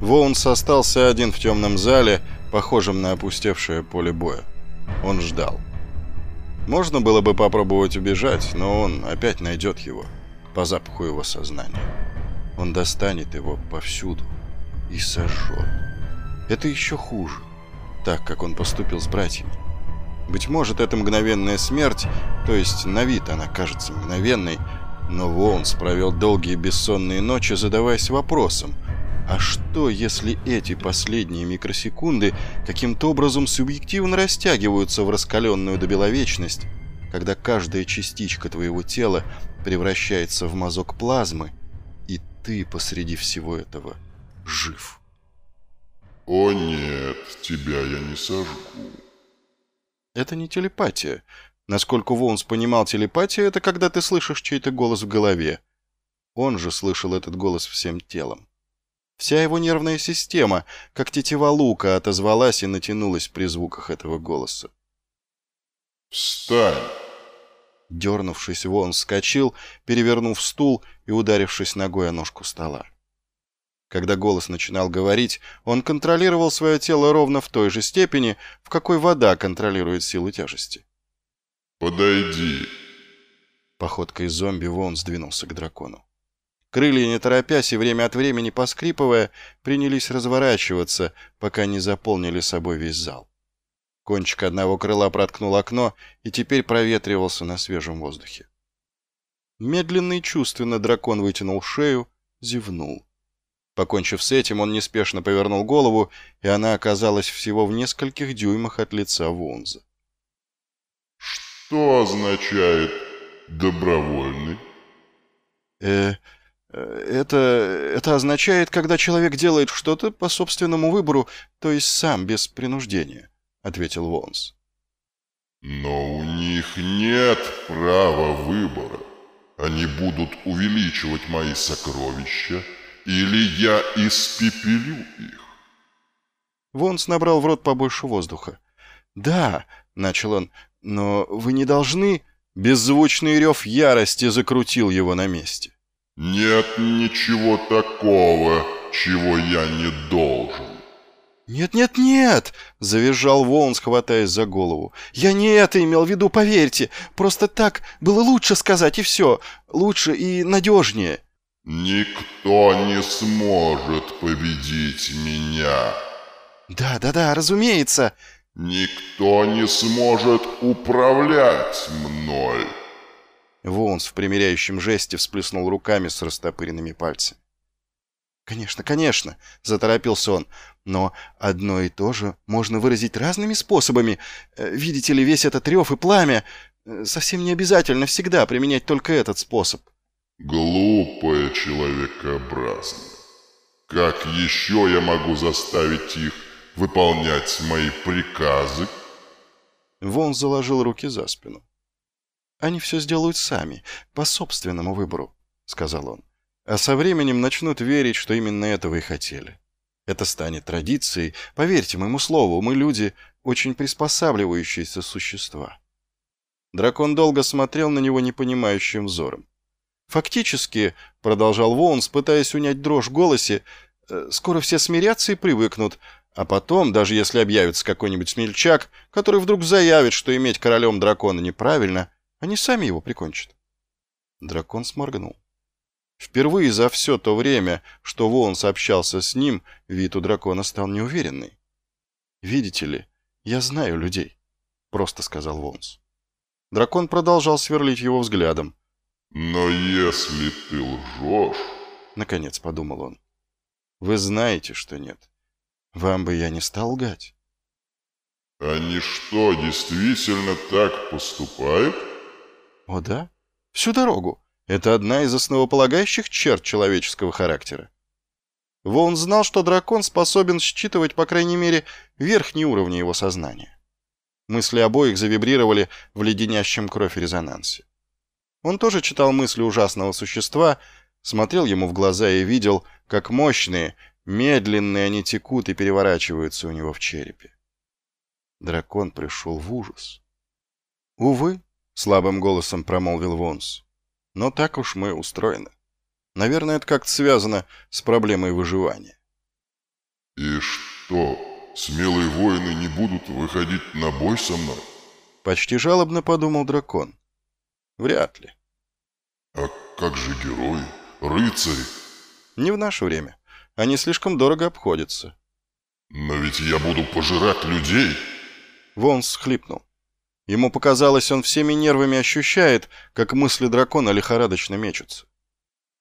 Воунс остался один в темном зале, похожем на опустевшее поле боя. Он ждал. Можно было бы попробовать убежать, но он опять найдет его, по запаху его сознания. Он достанет его повсюду и сожжет. Это еще хуже, так как он поступил с братьями. Быть может, это мгновенная смерть, то есть на вид она кажется мгновенной, но Воунс провел долгие бессонные ночи, задаваясь вопросом, а что, если эти последние микросекунды каким-то образом субъективно растягиваются в раскаленную до беловечность, когда каждая частичка твоего тела превращается в мазок плазмы, и ты посреди всего этого жив? «О нет, тебя я не сожгу», это не телепатия. Насколько Воунс понимал, телепатия — это когда ты слышишь чей-то голос в голове. Он же слышал этот голос всем телом. Вся его нервная система, как тетива лука, отозвалась и натянулась при звуках этого голоса. «Встань!» Дернувшись, Вон вскочил, перевернув стул и ударившись ногой о ножку стола. Когда голос начинал говорить, он контролировал свое тело ровно в той же степени, в какой вода контролирует силу тяжести. «Подойди!» Походкой зомби Вон сдвинулся к дракону. Крылья, не торопясь и время от времени поскрипывая, принялись разворачиваться, пока не заполнили собой весь зал. Кончик одного крыла проткнул окно и теперь проветривался на свежем воздухе. Медленно и чувственно дракон вытянул шею, зевнул. Покончив с этим, он неспешно повернул голову, и она оказалась всего в нескольких дюймах от лица Вонза. «Что означает «добровольный»?» «Э, э, это, это означает, когда человек делает что-то по собственному выбору, то есть сам, без принуждения», — ответил Вонс. «Но у них нет права выбора. Они будут увеличивать мои сокровища» или я испепелю их. Вонс набрал в рот побольше воздуха. «Да», — начал он, — «но вы не должны...» Беззвучный рев ярости закрутил его на месте. «Нет ничего такого, чего я не должен». «Нет-нет-нет!» — завизжал Воунс, хватаясь за голову. «Я не это имел в виду, поверьте! Просто так было лучше сказать, и все. Лучше и надежнее». «Никто не сможет победить меня!» «Да, да, да, разумеется!» «Никто не сможет управлять мной!» Воунс в примиряющем жесте всплеснул руками с растопыренными пальцами. «Конечно, конечно!» — заторопился он. «Но одно и то же можно выразить разными способами. Э, видите ли, весь этот рев и пламя... Э, совсем не обязательно всегда применять только этот способ». Глупая человекообразная. Как еще я могу заставить их выполнять мои приказы? Вон заложил руки за спину. Они все сделают сами, по собственному выбору, сказал он. А со временем начнут верить, что именно этого и хотели. Это станет традицией. Поверьте моему слову, мы люди, очень приспосабливающиеся существа. Дракон долго смотрел на него непонимающим взором. Фактически, продолжал Воунс, пытаясь унять дрожь в голосе, «э, скоро все смирятся и привыкнут, а потом, даже если объявится какой-нибудь смельчак, который вдруг заявит, что иметь королем дракона неправильно, они сами его прикончат. Дракон сморгнул. Впервые за все то время, что Воунс общался с ним, вид у дракона стал неуверенный. «Видите ли, я знаю людей», — просто сказал Воунс. Дракон продолжал сверлить его взглядом. «Но если ты лжешь...» — наконец подумал он. «Вы знаете, что нет. Вам бы я не стал лгать». «Они что, действительно так поступают?» «О да. Всю дорогу. Это одна из основополагающих черт человеческого характера. Воун знал, что дракон способен считывать, по крайней мере, верхние уровни его сознания. Мысли обоих завибрировали в леденящем кровь резонансе. Он тоже читал мысли ужасного существа, смотрел ему в глаза и видел, как мощные, медленные они текут и переворачиваются у него в черепе. Дракон пришел в ужас. «Увы», — слабым голосом промолвил Вонс, — «но так уж мы устроены. Наверное, это как-то связано с проблемой выживания». «И что, смелые воины не будут выходить на бой со мной?» Почти жалобно подумал дракон. Вряд ли. «А как же герои, рыцари?» Не в наше время. Они слишком дорого обходятся. «Но ведь я буду пожирать людей!» Вонс схлипнул. Ему показалось, он всеми нервами ощущает, как мысли дракона лихорадочно мечутся.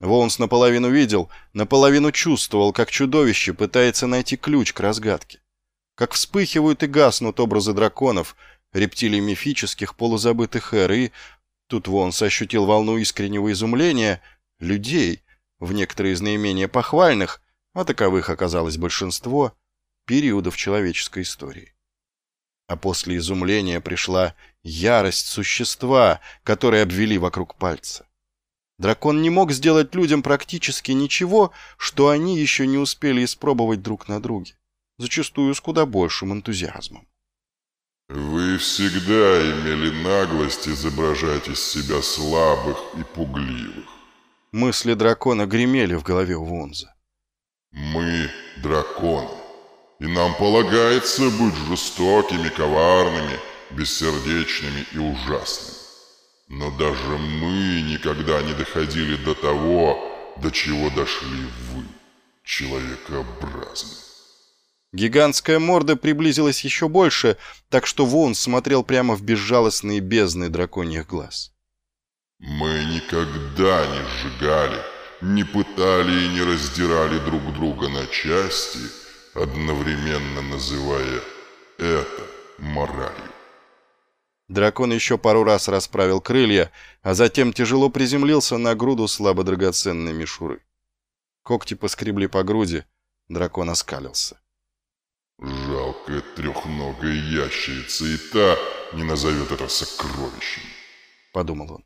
Воунс наполовину видел, наполовину чувствовал, как чудовище пытается найти ключ к разгадке. Как вспыхивают и гаснут образы драконов, рептилий мифических, полузабытых эр, и... Тут Воунс ощутил волну искреннего изумления людей, в некоторые из наименее похвальных, а таковых оказалось большинство, периодов человеческой истории. А после изумления пришла ярость существа, которые обвели вокруг пальца. Дракон не мог сделать людям практически ничего, что они еще не успели испробовать друг на друге, зачастую с куда большим энтузиазмом. «Вы всегда имели наглость изображать из себя слабых и пугливых». Мысли дракона гремели в голове у Вунза. «Мы — драконы, и нам полагается быть жестокими, коварными, бессердечными и ужасными. Но даже мы никогда не доходили до того, до чего дошли вы, человекообразные. Гигантская морда приблизилась еще больше, так что Вон смотрел прямо в безжалостные бездны драконьих глаз. «Мы никогда не сжигали, не пытали и не раздирали друг друга на части, одновременно называя это моралью. Дракон еще пару раз расправил крылья, а затем тяжело приземлился на груду слабо драгоценной мишуры. Когти поскребли по груди, дракон оскалился. «Жалкая трехногая ящерица, и та не назовет это сокровищем», — подумал он.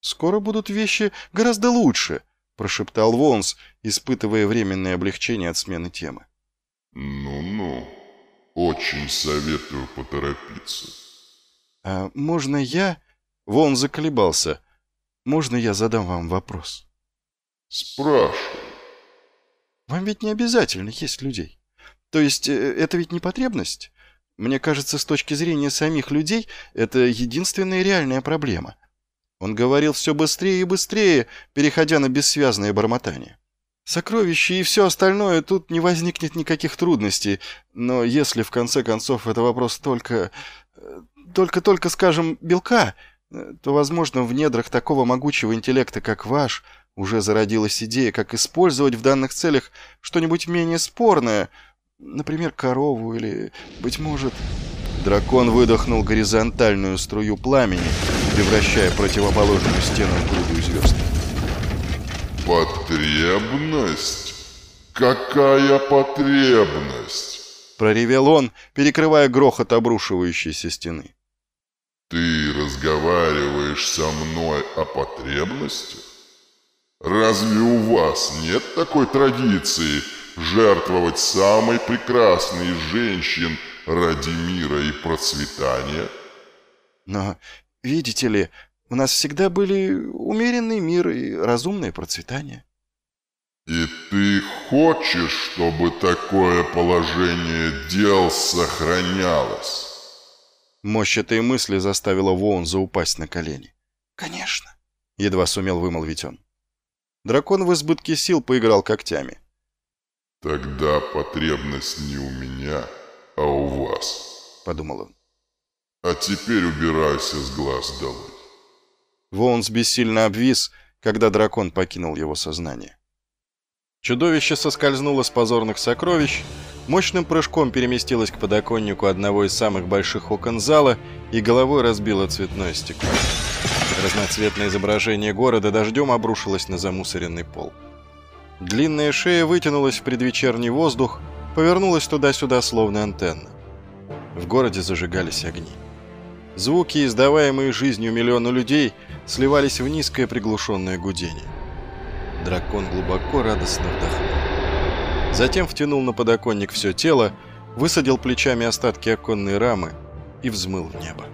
«Скоро будут вещи гораздо лучше», — прошептал Вонс, испытывая временное облегчение от смены темы. «Ну-ну, очень советую поторопиться». «А можно я...» Вон заколебался. «Можно я задам вам вопрос?» «Спрашивай». «Вам ведь не обязательно есть людей. То есть э, это ведь не потребность? Мне кажется, с точки зрения самих людей, это единственная реальная проблема». Он говорил все быстрее и быстрее, переходя на бессвязное бормотание. Сокровища и все остальное, тут не возникнет никаких трудностей, но если в конце концов это вопрос только только-только, скажем, белка, то, возможно, в недрах такого могучего интеллекта, как ваш, уже зародилась идея, как использовать в данных целях что-нибудь менее спорное, например, корову или, быть может... Дракон выдохнул горизонтальную струю пламени, превращая противоположную стену в груду звезд. «Потребность? Какая потребность?» Проревел он, перекрывая грохот обрушивающейся стены. Ты разговариваешь со мной о потребностях? Разве у вас нет такой традиции жертвовать самой прекрасной из женщин ради мира и процветания? Но, видите ли, у нас всегда были умеренный мир и разумное процветание. И ты хочешь, чтобы такое положение дел сохранялось? Мощь этой мысли заставила Воунза упасть на колени. «Конечно», — едва сумел вымолвить он. Дракон в избытке сил поиграл когтями. «Тогда потребность не у меня, а у вас», — подумал он. «А теперь убирайся с глаз долой». Воунс бессильно обвис, когда дракон покинул его сознание. Чудовище соскользнуло с позорных сокровищ, мощным прыжком переместилось к подоконнику одного из самых больших окон зала и головой разбило цветное стекло. Разноцветное изображение города дождем обрушилось на замусоренный пол. Длинная шея вытянулась в предвечерний воздух, повернулась туда-сюда, словно антенна. В городе зажигались огни. Звуки, издаваемые жизнью миллиона людей, сливались в низкое приглушенное гудение. Дракон глубоко радостно вдохнул. Затем втянул на подоконник все тело, высадил плечами остатки оконной рамы и взмыл в небо.